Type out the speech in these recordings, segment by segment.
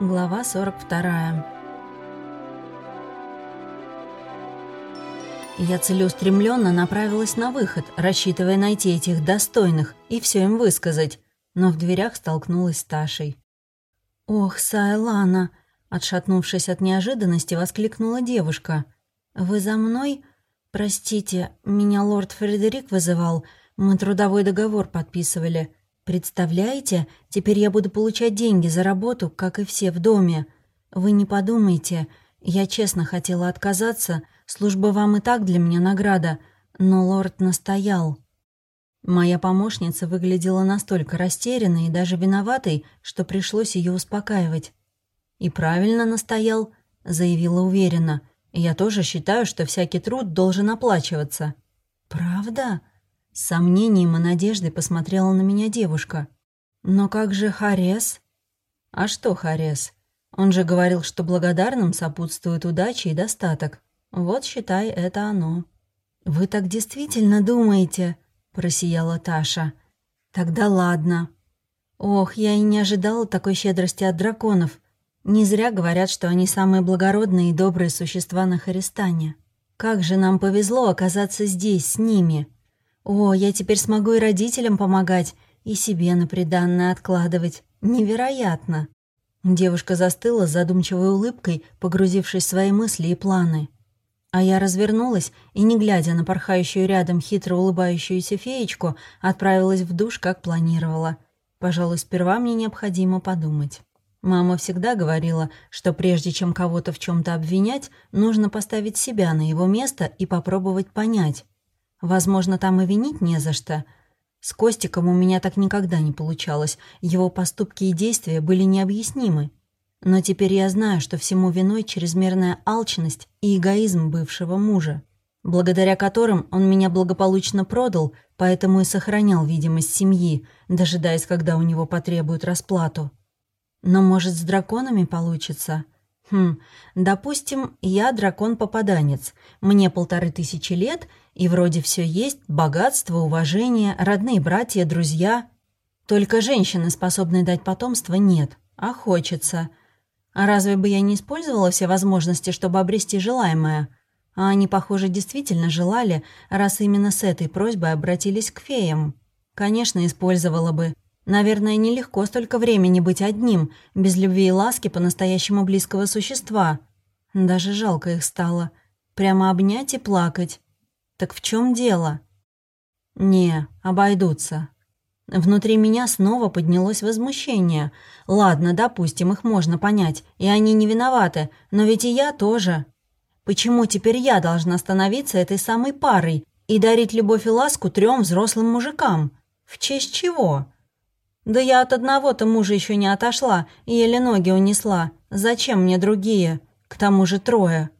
Глава 42. Я целеустремленно направилась на выход, рассчитывая найти этих достойных и все им высказать, но в дверях столкнулась с Ташей. «Ох, Сайлана!» — отшатнувшись от неожиданности, воскликнула девушка. «Вы за мной? Простите, меня лорд Фредерик вызывал. Мы трудовой договор подписывали. Представляете, теперь я буду получать деньги за работу, как и все в доме. Вы не подумайте, я честно хотела отказаться, служба вам и так для меня награда, но лорд настоял». Моя помощница выглядела настолько растерянной и даже виноватой, что пришлось ее успокаивать. «И правильно настоял», — заявила уверенно. «Я тоже считаю, что всякий труд должен оплачиваться». «Правда?» С сомнением и надеждой посмотрела на меня девушка. «Но как же Харес?» «А что Харес? Он же говорил, что благодарным сопутствует удача и достаток. Вот, считай, это оно». «Вы так действительно думаете?» – просияла Таша. «Тогда ладно». «Ох, я и не ожидала такой щедрости от драконов. Не зря говорят, что они самые благородные и добрые существа на Харистане. Как же нам повезло оказаться здесь, с ними!» О, я теперь смогу и родителям помогать, и себе на приданное откладывать. Невероятно!» Девушка застыла с задумчивой улыбкой, погрузившись в свои мысли и планы. А я развернулась и, не глядя на порхающую рядом хитро улыбающуюся феечку, отправилась в душ, как планировала. Пожалуй, сперва мне необходимо подумать. Мама всегда говорила, что прежде чем кого-то в чем то обвинять, нужно поставить себя на его место и попробовать понять, Возможно, там и винить не за что. С Костиком у меня так никогда не получалось. Его поступки и действия были необъяснимы. Но теперь я знаю, что всему виной чрезмерная алчность и эгоизм бывшего мужа, благодаря которым он меня благополучно продал, поэтому и сохранял видимость семьи, дожидаясь, когда у него потребуют расплату. Но, может, с драконами получится? Хм, допустим, я дракон-попаданец. Мне полторы тысячи лет — и вроде все есть, богатство, уважение, родные братья, друзья. Только женщины, способной дать потомство, нет, а хочется. А разве бы я не использовала все возможности, чтобы обрести желаемое? А они, похоже, действительно желали, раз именно с этой просьбой обратились к феям. Конечно, использовала бы. Наверное, нелегко столько времени быть одним, без любви и ласки по-настоящему близкого существа. Даже жалко их стало. Прямо обнять и плакать. Так в чем дело? Не, обойдутся. Внутри меня снова поднялось возмущение. Ладно, допустим, их можно понять, и они не виноваты, но ведь и я тоже. Почему теперь я должна становиться этой самой парой и дарить любовь и ласку трем взрослым мужикам? В честь чего? Да я от одного-то мужа еще не отошла еле ноги унесла. Зачем мне другие? К тому же трое.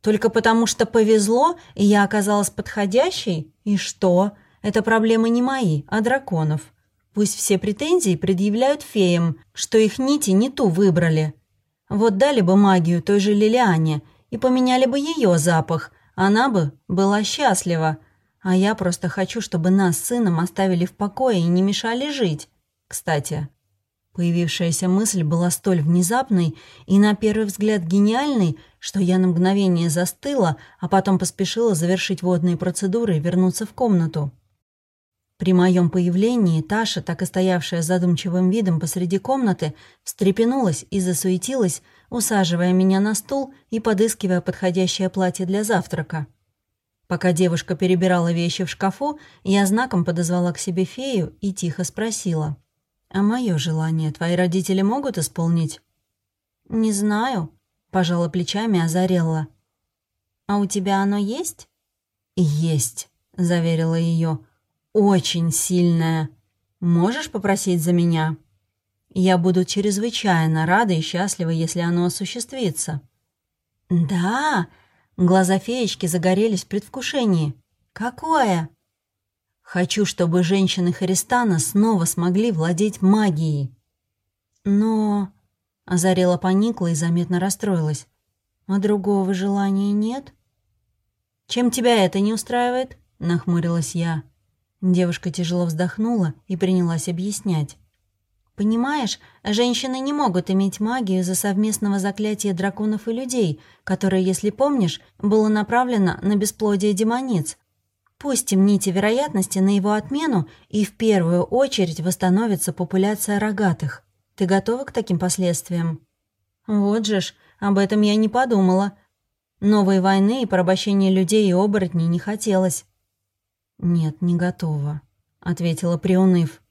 Только потому что повезло, и я оказалась подходящей? И что? Это проблемы не мои, а драконов. Пусть все претензии предъявляют феям, что их нити не ту выбрали. Вот дали бы магию той же Лилиане и поменяли бы ее запах, она бы была счастлива. А я просто хочу, чтобы нас с сыном оставили в покое и не мешали жить. Кстати, Появившаяся мысль была столь внезапной и на первый взгляд гениальной, что я на мгновение застыла, а потом поспешила завершить водные процедуры и вернуться в комнату. При моем появлении Таша, так и стоявшая задумчивым видом посреди комнаты, встрепенулась и засуетилась, усаживая меня на стул и подыскивая подходящее платье для завтрака. Пока девушка перебирала вещи в шкафу, я знаком подозвала к себе фею и тихо спросила — «А мое желание твои родители могут исполнить?» «Не знаю», — пожала плечами Азарелла. «А у тебя оно есть?» «Есть», — заверила ее. «Очень сильное. Можешь попросить за меня?» «Я буду чрезвычайно рада и счастлива, если оно осуществится». «Да!» — глаза феечки загорелись в предвкушении. «Какое?» Хочу, чтобы женщины Харистана снова смогли владеть магией. Но... Озарела поникла и заметно расстроилась. А другого желания нет? Чем тебя это не устраивает? Нахмурилась я. Девушка тяжело вздохнула и принялась объяснять. Понимаешь, женщины не могут иметь магию из-за совместного заклятия драконов и людей, которое, если помнишь, было направлено на бесплодие демониц. Пустим нити вероятности на его отмену, и в первую очередь восстановится популяция рогатых. Ты готова к таким последствиям? Вот же ж, об этом я не подумала. Новой войны и порабощения людей и оборотней не хотелось. «Нет, не готова», — ответила приуныв.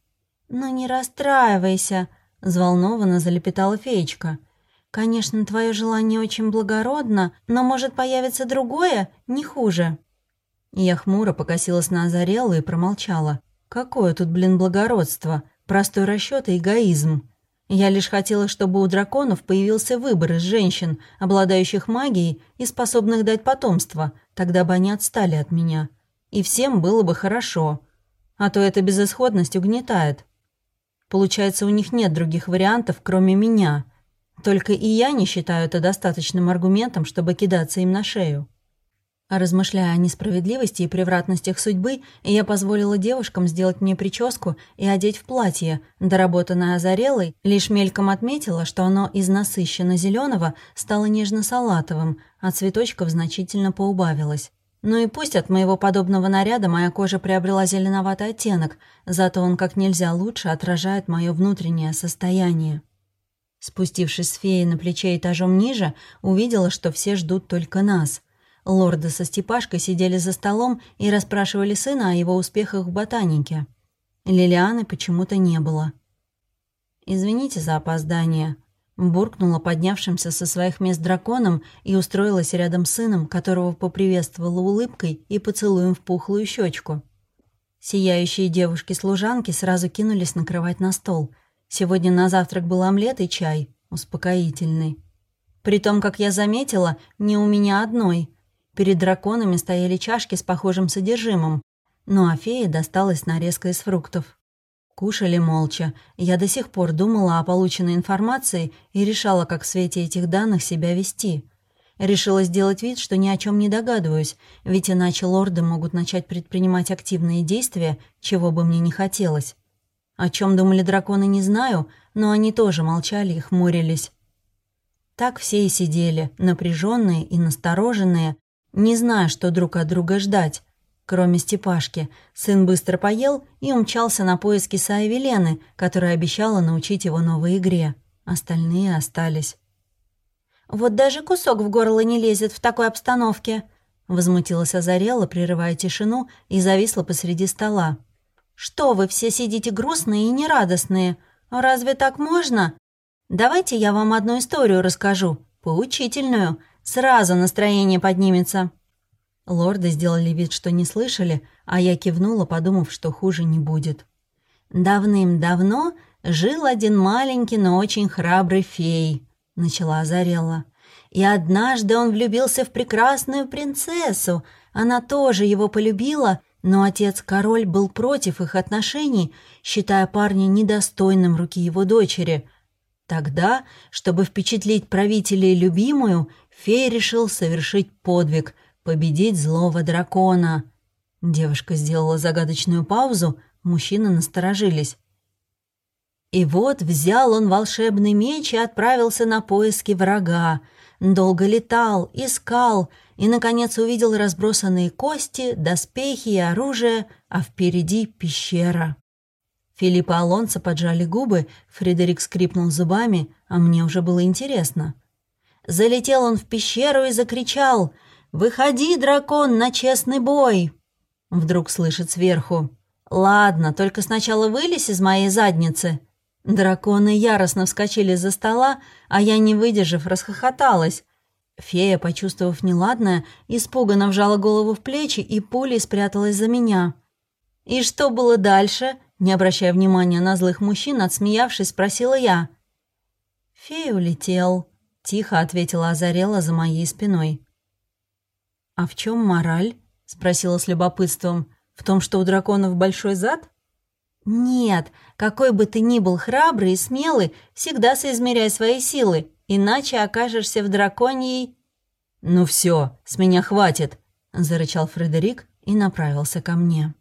«Ну не расстраивайся», — взволнованно залепетала феечка. «Конечно, твое желание очень благородно, но может появиться другое, не хуже». Я хмуро покосилась на Озарелу и промолчала. «Какое тут, блин, благородство? Простой расчет и эгоизм. Я лишь хотела, чтобы у драконов появился выбор из женщин, обладающих магией и способных дать потомство, тогда бы они отстали от меня. И всем было бы хорошо. А то эта безысходность угнетает. Получается, у них нет других вариантов, кроме меня. Только и я не считаю это достаточным аргументом, чтобы кидаться им на шею. Размышляя о несправедливости и превратностях судьбы, я позволила девушкам сделать мне прическу и одеть в платье, доработанное озарелой, лишь мельком отметила, что оно из насыщенно зеленого стало нежно-салатовым, а цветочков значительно поубавилось. Ну и пусть от моего подобного наряда моя кожа приобрела зеленоватый оттенок, зато он как нельзя лучше отражает мое внутреннее состояние. Спустившись с феей на плече этажом ниже, увидела, что все ждут только нас. Лорды со Степашкой сидели за столом и расспрашивали сына о его успехах в ботанике. Лилианы почему-то не было. «Извините за опоздание», Буркнула поднявшимся со своих мест драконом и устроилась рядом с сыном, которого поприветствовала улыбкой и поцелуем в пухлую щечку. Сияющие девушки-служанки сразу кинулись накрывать на стол. Сегодня на завтрак был омлет и чай, успокоительный. При том, как я заметила, не у меня одной. Перед драконами стояли чашки с похожим содержимым, ну а фее досталась нарезка из фруктов. Кушали молча. Я до сих пор думала о полученной информации и решала, как в свете этих данных себя вести. Решила сделать вид, что ни о чем не догадываюсь, ведь иначе лорды могут начать предпринимать активные действия, чего бы мне не хотелось. О чем думали драконы, не знаю, но они тоже молчали и хмурились. Так все и сидели, напряженные и настороженные, не зная, что друг от друга ждать, Кроме Степашки, сын быстро поел и умчался на поиски Саи Велены, которая обещала научить его новой игре. Остальные остались. «Вот даже кусок в горло не лезет в такой обстановке», — возмутилась Азарела, прерывая тишину, и зависла посреди стола. «Что вы все сидите грустные и нерадостные? Разве так можно? Давайте я вам одну историю расскажу, поучительную. Сразу настроение поднимется». Лорды сделали вид, что не слышали, а я кивнула, подумав, что хуже не будет. «Давным-давно жил один маленький, но очень храбрый фей», — начала Азарелла. «И однажды он влюбился в прекрасную принцессу. Она тоже его полюбила, но отец-король был против их отношений, считая парня недостойным руки его дочери. Тогда, чтобы впечатлить правителей любимую, фей решил совершить подвиг — победить злого дракона. Девушка сделала загадочную паузу, мужчины насторожились. И вот взял он волшебный меч и отправился на поиски врага. Долго летал, искал и, наконец, увидел разбросанные кости, доспехи и оружие, а впереди пещера. Филипп и Алонсо поджали губы, Фредерик скрипнул зубами, а мне уже было интересно. Залетел он в пещеру и закричал «Выходи, дракон, на честный бой!» Вдруг слышит сверху. «Ладно, только сначала вылезь из моей задницы». Драконы яростно вскочили за стола, а я, не выдержав, расхохоталась. Фея, почувствовав неладное, испуганно вжала голову в плечи и пулей спряталась за меня. «И что было дальше?» Не обращая внимания на злых мужчин, отсмеявшись, спросила я. «Фей улетел», — тихо ответила Азарела за моей спиной. «А в чем мораль?» — спросила с любопытством. «В том, что у драконов большой зад?» «Нет, какой бы ты ни был храбрый и смелый, всегда соизмеряй свои силы, иначе окажешься в драконьей...» «Ну все, с меня хватит», — зарычал Фредерик и направился ко мне.